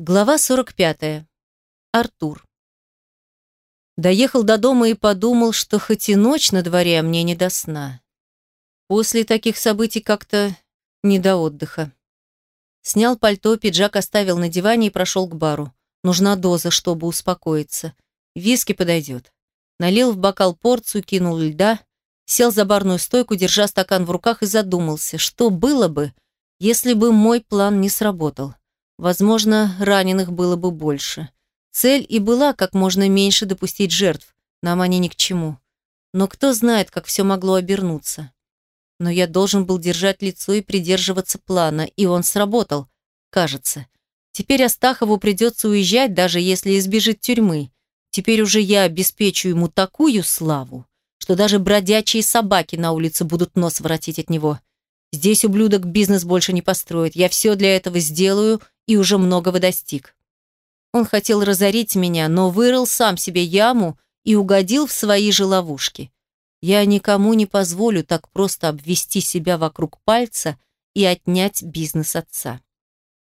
Глава 45. Артур. Доехал до дома и подумал, что хоть и ночь на дворе, а мне не до сна. После таких событий как-то не до отдыха. Снял пальто, пиджак оставил на диване и прошел к бару. Нужна доза, чтобы успокоиться. Виски подойдет. Налил в бокал порцию, кинул льда, сел за барную стойку, держа стакан в руках и задумался, что было бы, если бы мой план не сработал. Возможно, раненых было бы больше. Цель и была как можно меньше допустить жертв. Нам они ни к чему. Но кто знает, как все могло обернуться. Но я должен был держать лицо и придерживаться плана, и он сработал, кажется. Теперь Астахову придется уезжать, даже если избежит тюрьмы. Теперь уже я обеспечу ему такую славу, что даже бродячие собаки на улице будут нос воротить от него. Здесь ублюдок бизнес больше не построит. Я все для этого сделаю и уже многого достиг. Он хотел разорить меня, но вырыл сам себе яму и угодил в свои же ловушки. Я никому не позволю так просто обвести себя вокруг пальца и отнять бизнес отца.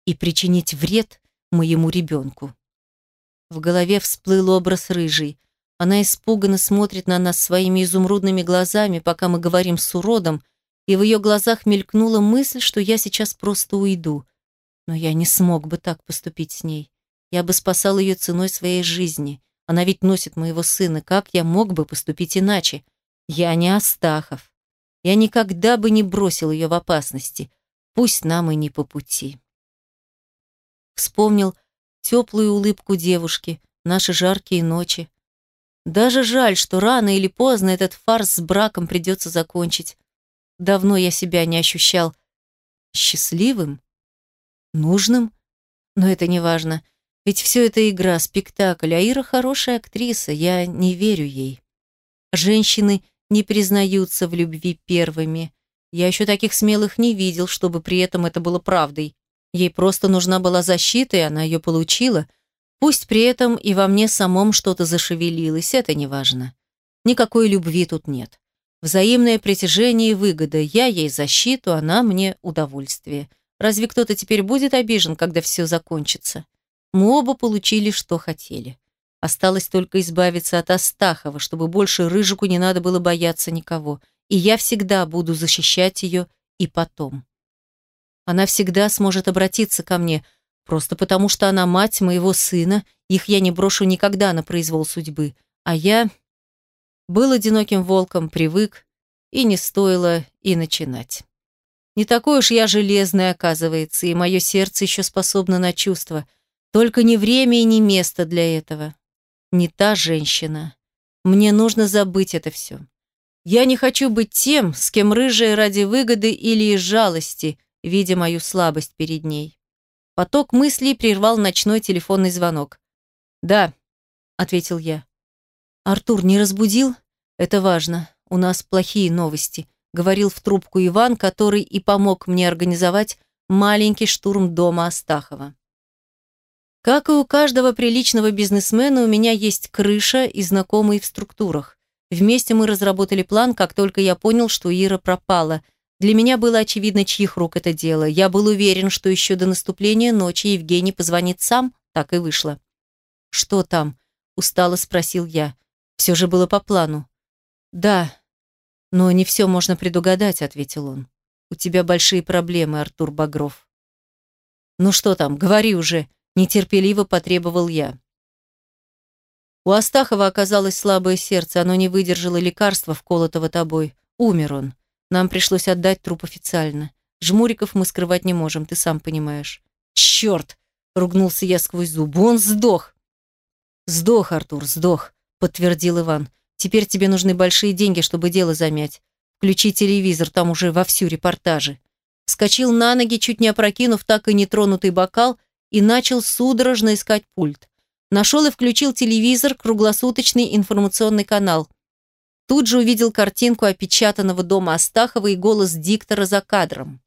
И причинить вред моему ребенку. В голове всплыл образ рыжий. Она испуганно смотрит на нас своими изумрудными глазами, пока мы говорим с уродом, и в ее глазах мелькнула мысль, что я сейчас просто уйду – но я не смог бы так поступить с ней. Я бы спасал ее ценой своей жизни. Она ведь носит моего сына. Как я мог бы поступить иначе? Я не Астахов. Я никогда бы не бросил ее в опасности. Пусть нам и не по пути. Вспомнил теплую улыбку девушки, наши жаркие ночи. Даже жаль, что рано или поздно этот фарс с браком придется закончить. Давно я себя не ощущал счастливым нужным? Но это не важно. Ведь все это игра, спектакль, а Ира хорошая актриса, я не верю ей. Женщины не признаются в любви первыми. Я еще таких смелых не видел, чтобы при этом это было правдой. Ей просто нужна была защита, и она ее получила. Пусть при этом и во мне самом что-то зашевелилось, это не важно. Никакой любви тут нет. Взаимное притяжение и выгода. Я ей защиту, она мне удовольствие. Разве кто-то теперь будет обижен, когда все закончится? Мы оба получили, что хотели. Осталось только избавиться от Астахова, чтобы больше Рыжику не надо было бояться никого. И я всегда буду защищать ее и потом. Она всегда сможет обратиться ко мне, просто потому что она мать моего сына, их я не брошу никогда на произвол судьбы. А я был одиноким волком, привык, и не стоило и начинать. Не такой уж я железный, оказывается, и мое сердце еще способно на чувства. Только не время и не место для этого. Не та женщина. Мне нужно забыть это все. Я не хочу быть тем, с кем рыжая ради выгоды или из жалости, видя мою слабость перед ней. Поток мыслей прервал ночной телефонный звонок. «Да», — ответил я. «Артур не разбудил? Это важно. У нас плохие новости говорил в трубку Иван, который и помог мне организовать маленький штурм дома Астахова. Как и у каждого приличного бизнесмена, у меня есть крыша и знакомые в структурах. Вместе мы разработали план, как только я понял, что Ира пропала. Для меня было очевидно, чьих рук это дело. Я был уверен, что еще до наступления ночи Евгений позвонит сам, так и вышло. «Что там?» – устало спросил я. Все же было по плану. «Да, «Но не все можно предугадать», — ответил он. «У тебя большие проблемы, Артур Багров». «Ну что там, говори уже», — нетерпеливо потребовал я. У Астахова оказалось слабое сердце, оно не выдержало лекарства, вколотого тобой. Умер он. Нам пришлось отдать труп официально. Жмуриков мы скрывать не можем, ты сам понимаешь. Черт! ругнулся я сквозь зубы. Он сдох. Сдох, Артур, сдох, подтвердил Иван. Теперь тебе нужны большие деньги, чтобы дело замять. Включи телевизор, там уже вовсю репортажи. Вскочил на ноги, чуть не опрокинув так и нетронутый бокал, и начал судорожно искать пульт. Нашел и включил телевизор, круглосуточный информационный канал. Тут же увидел картинку опечатанного дома Астахова и голос диктора за кадром.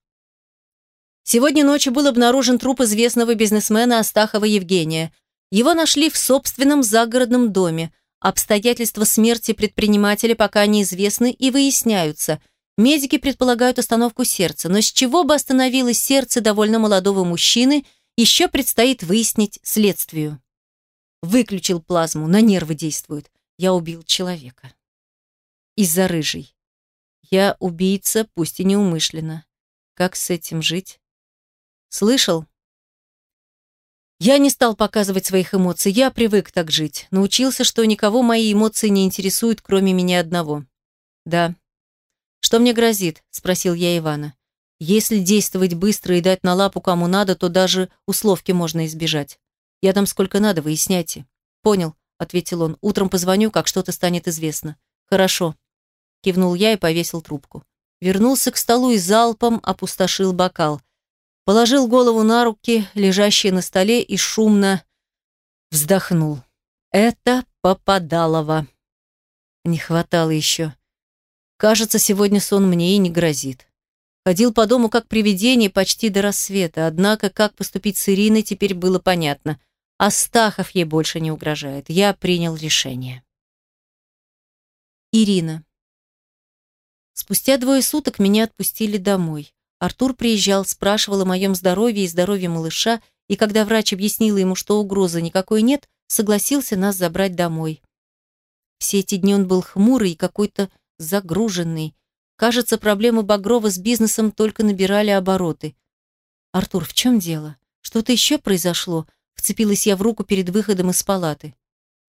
Сегодня ночью был обнаружен труп известного бизнесмена Астахова Евгения. Его нашли в собственном загородном доме. Обстоятельства смерти предпринимателя пока неизвестны и выясняются. Медики предполагают остановку сердца, но с чего бы остановилось сердце довольно молодого мужчины, еще предстоит выяснить следствию. Выключил плазму, на нервы действует. Я убил человека. Из-за рыжей. Я убийца, пусть и неумышленно. Как с этим жить? Слышал? Я не стал показывать своих эмоций, я привык так жить. Научился, что никого мои эмоции не интересуют, кроме меня одного. Да. Что мне грозит? Спросил я Ивана. Если действовать быстро и дать на лапу кому надо, то даже условки можно избежать. Я там сколько надо, выясняйте. Понял, ответил он. Утром позвоню, как что-то станет известно. Хорошо. Кивнул я и повесил трубку. Вернулся к столу и залпом опустошил бокал. Положил голову на руки, лежащие на столе, и шумно вздохнул. Это Попадалово. Не хватало еще. Кажется, сегодня сон мне и не грозит. Ходил по дому как привидение почти до рассвета, однако как поступить с Ириной теперь было понятно. Астахов ей больше не угрожает. Я принял решение. Ирина. Спустя двое суток меня отпустили домой. Артур приезжал, спрашивал о моем здоровье и здоровье малыша, и когда врач объяснила ему, что угрозы никакой нет, согласился нас забрать домой. Все эти дни он был хмурый и какой-то загруженный. Кажется, проблемы Багрова с бизнесом только набирали обороты. «Артур, в чем дело? Что-то еще произошло?» Вцепилась я в руку перед выходом из палаты.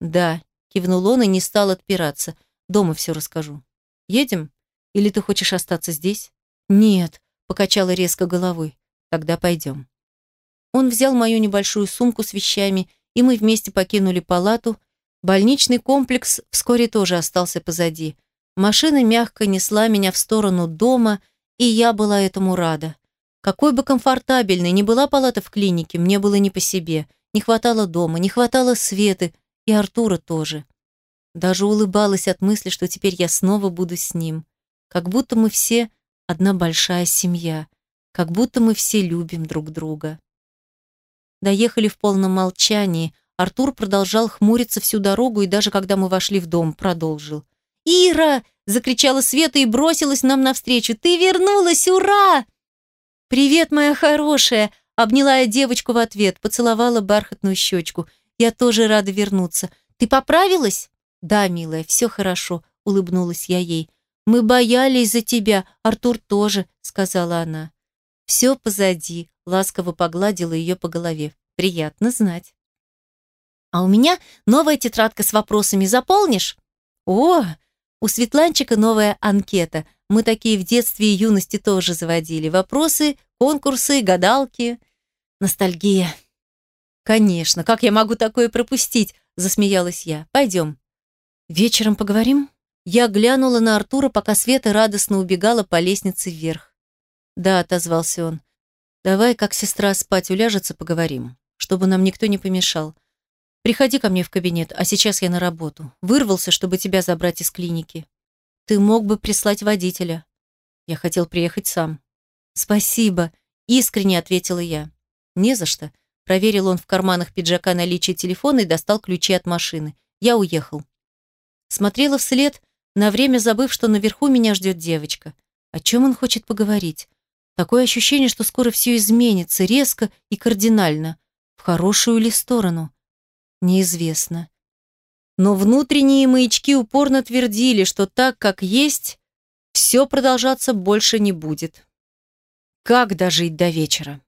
«Да», — кивнул он и не стал отпираться. «Дома все расскажу. Едем? Или ты хочешь остаться здесь?» «Нет», — покачала резко головой. «Тогда пойдем». Он взял мою небольшую сумку с вещами, и мы вместе покинули палату. Больничный комплекс вскоре тоже остался позади. Машина мягко несла меня в сторону дома, и я была этому рада. Какой бы комфортабельной ни была палата в клинике, мне было не по себе. Не хватало дома, не хватало Светы, и Артура тоже. Даже улыбалась от мысли, что теперь я снова буду с ним. Как будто мы все одна большая семья. Как будто мы все любим друг друга. Доехали в полном молчании. Артур продолжал хмуриться всю дорогу и даже когда мы вошли в дом, продолжил. «Ира!» – закричала Света и бросилась нам навстречу. «Ты вернулась! Ура!» «Привет, моя хорошая!» – обняла я девочку в ответ, поцеловала бархатную щечку. «Я тоже рада вернуться. Ты поправилась?» «Да, милая, все хорошо», – улыбнулась я ей. «Мы боялись за тебя, Артур тоже», – сказала она. «Все позади», – ласково погладила ее по голове. «Приятно знать». «А у меня новая тетрадка с вопросами. Заполнишь?» «О, у Светланчика новая анкета. Мы такие в детстве и юности тоже заводили. Вопросы, конкурсы, гадалки. Ностальгия. Конечно, как я могу такое пропустить? Засмеялась я. Пойдем. Вечером поговорим? Я глянула на Артура, пока Света радостно убегала по лестнице вверх. Да, отозвался он. Давай, как сестра спать уляжется, поговорим, чтобы нам никто не помешал. Приходи ко мне в кабинет, а сейчас я на работу. Вырвался, чтобы тебя забрать из клиники. Ты мог бы прислать водителя. Я хотел приехать сам. Спасибо, искренне ответила я. Не за что. Проверил он в карманах пиджака наличие телефона и достал ключи от машины. Я уехал. Смотрела вслед, на время забыв, что наверху меня ждет девочка. О чем он хочет поговорить? Такое ощущение, что скоро все изменится, резко и кардинально. В хорошую ли сторону? неизвестно. Но внутренние маячки упорно твердили, что так, как есть, все продолжаться больше не будет. Как дожить до вечера?